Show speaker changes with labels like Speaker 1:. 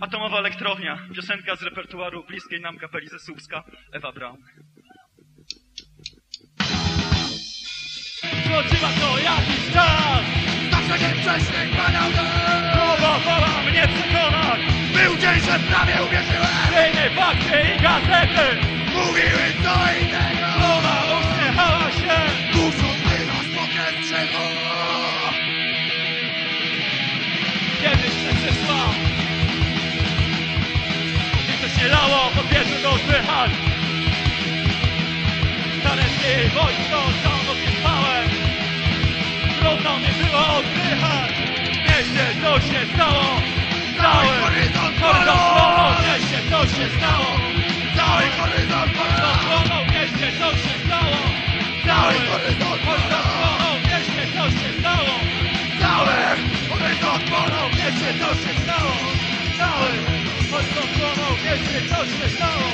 Speaker 1: Atomowa elektrownia. Piosenka z repertuaru bliskiej nam kapeli ze Słupska. Ewa Braun. Chodziła to jakiś czas!
Speaker 2: Zawsze dzień wcześniej kłaniał
Speaker 1: Nowa fala mnie przekonać!
Speaker 2: Był dzień, że prawie uwierzyłem
Speaker 1: Dziennie fakty i gazety!
Speaker 2: Mówiły
Speaker 1: wojsko, nie spałem! Trudno mi było oddychać! W mieście co się stało? Cały
Speaker 2: horyzont płonął!
Speaker 1: W mieście co się stało?
Speaker 2: Cały horyzont płonął!
Speaker 1: W mieście co się stało?
Speaker 2: Cały horyzont płonął!
Speaker 1: W mieście co się stało?
Speaker 2: Cały horyzont płonął
Speaker 1: Wiecie co się stało? Cały horyzont płonął, wiecie co się stało?